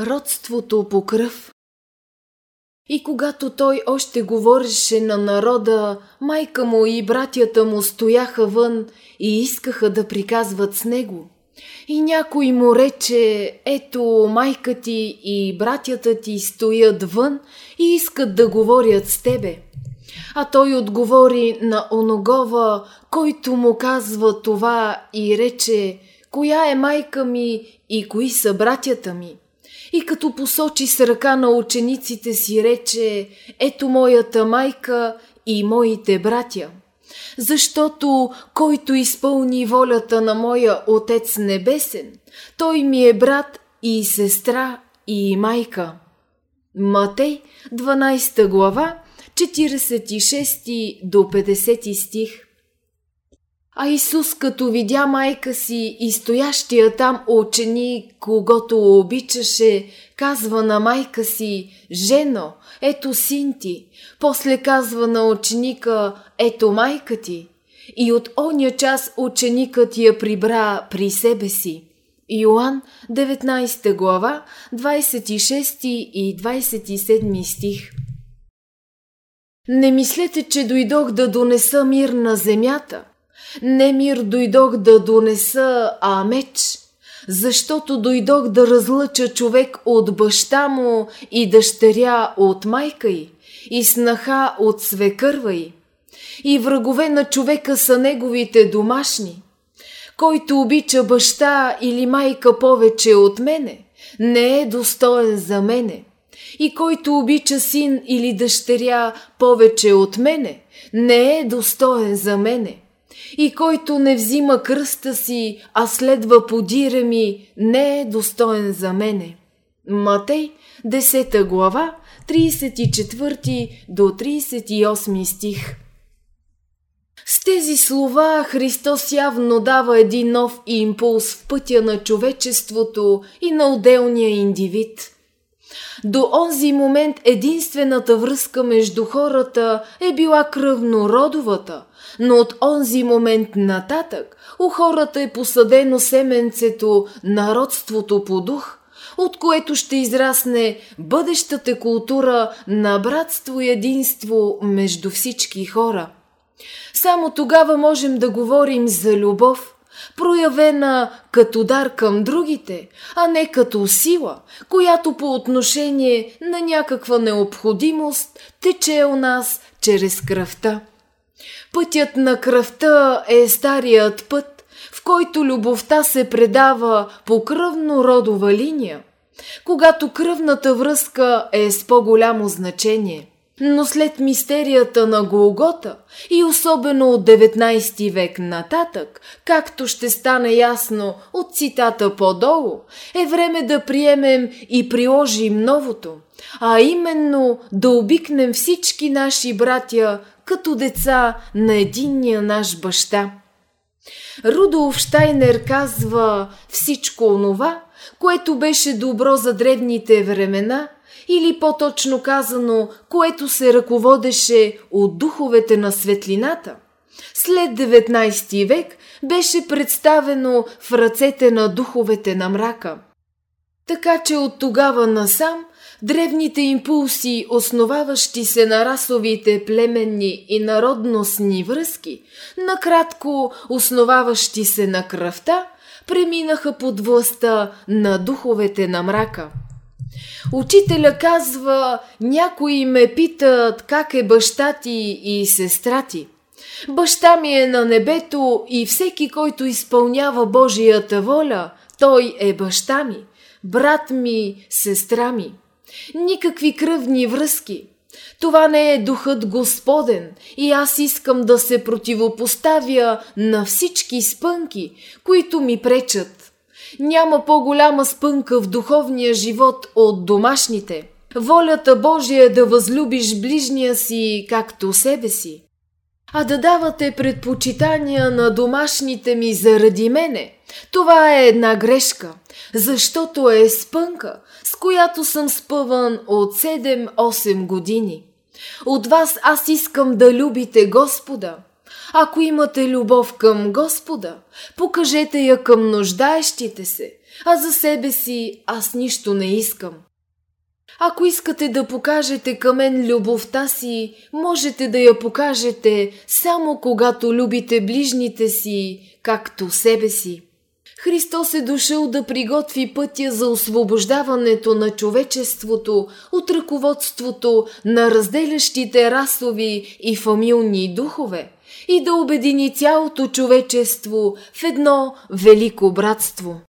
Родството по кръв И когато той още говореше на народа, майка му и братята му стояха вън и искаха да приказват с него. И някой му рече, ето майка ти и братята ти стоят вън и искат да говорят с тебе. А той отговори на оногова, който му казва това и рече, коя е майка ми и кои са братята ми. И като посочи с ръка на учениците си, рече, ето моята майка и моите братя. Защото който изпълни волята на моя Отец Небесен, той ми е брат и сестра и майка. Матей, 12 глава, 46 до 50 стих а Исус, като видя майка си и стоящия там ученик, когато обичаше, казва на майка си, жено, ето син ти. После казва на ученика, ето майка ти. И от оня час ученикът я прибра при себе си. Йоан, 19 глава, 26 и 27 стих. Не мислете, че дойдох да донеса мир на земята – не мир дойдох да донеса, а меч, защото дойдох да разлъча човек от баща му и дъщеря от майка й, и снаха от свекърва й. И врагове на човека са неговите домашни. Който обича баща или майка повече от мене, не е достоен за мене. И който обича син или дъщеря повече от мене, не е достоен за мене и който не взима кръста си, а следва подира ми, не е достоен за мене. Матей, 10 глава, 34 до 38 стих. С тези слова Христос явно дава един нов импулс в пътя на човечеството и на отделния индивид. До онзи момент единствената връзка между хората е била кръвнородовата – но от онзи момент нататък у хората е посадено семенцето на родството по дух, от което ще израсне бъдещата култура на братство и единство между всички хора. Само тогава можем да говорим за любов, проявена като дар към другите, а не като сила, която по отношение на някаква необходимост тече у нас чрез кръвта. Пътят на кръвта е старият път, в който любовта се предава по кръвно-родова линия, когато кръвната връзка е с по-голямо значение. Но след мистерията на Голгота и особено от 19 век нататък, както ще стане ясно от цитата по-долу, е време да приемем и приложим новото, а именно да обикнем всички наши братя като деца на единния наш баща. Рудолф Штайнер казва всичко онова, което беше добро за древните времена, или по-точно казано, което се ръководеше от духовете на светлината. След 19 век беше представено в ръцете на духовете на мрака. Така че от тогава насам древните импулси, основаващи се на расовите, племенни и народностни връзки, накратко основаващи се на кръвта, преминаха под властта на духовете на мрака. Учителя казва, някои ме питат как е баща ти и сестра ти. Баща ми е на небето и всеки, който изпълнява Божията воля, той е баща ми, брат ми, сестра ми. Никакви кръвни връзки. Това не е духът Господен и аз искам да се противопоставя на всички спънки, които ми пречат. Няма по-голяма спънка в духовния живот от домашните. Волята Божия е да възлюбиш ближния си както себе си. А да давате предпочитания на домашните ми заради мене, това е една грешка, защото е спънка, с която съм спъван от 7-8 години. От вас аз искам да любите Господа. Ако имате любов към Господа, покажете я към нуждаещите се, а за себе си аз нищо не искам. Ако искате да покажете към мен любовта си, можете да я покажете само когато любите ближните си, както себе си. Христос е дошъл да приготви пътя за освобождаването на човечеството от ръководството на разделящите расови и фамилни духове и да обедини цялото човечество в едно велико братство.